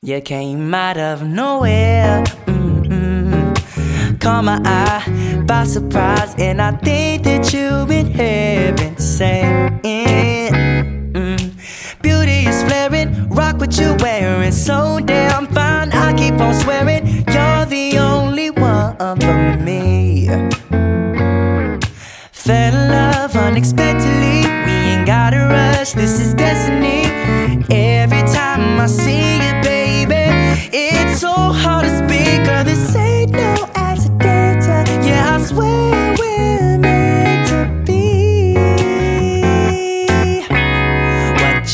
You came out of nowhere. Mm-mm. Caught my eye by surprise, and I think that you in heaven saying, mm. Beauty is flaring, rock what you're wearing, so damn fine. I keep on swearing, you're the only one for me. Fell in love unexpectedly. We ain't gotta rush, this is destiny.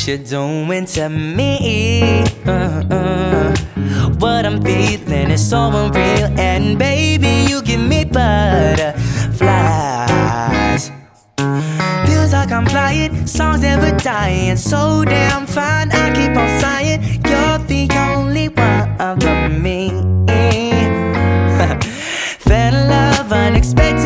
you're doing to me. Uh, uh, uh. What I'm feeling is so unreal, and baby, you give me butterflies. Feels like I'm flying, songs never dying, so damn fine. I keep on sighing, you're the only one of me. Fell in love unexpected.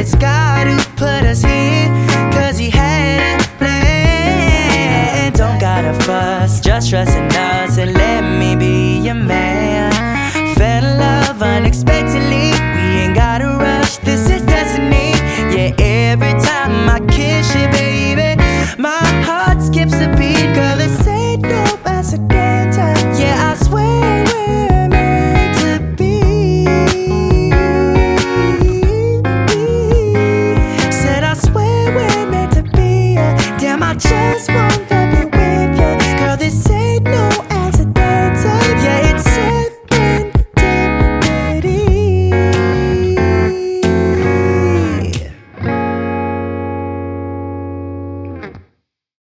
it's God who put us here, cause He had a plan. Don't gotta fuss, just trust in us and let me be your man. Fell in love unexpectedly, we ain't gotta rush, this is destiny. Yeah, every time I kiss you, baby, my heart skips a beat.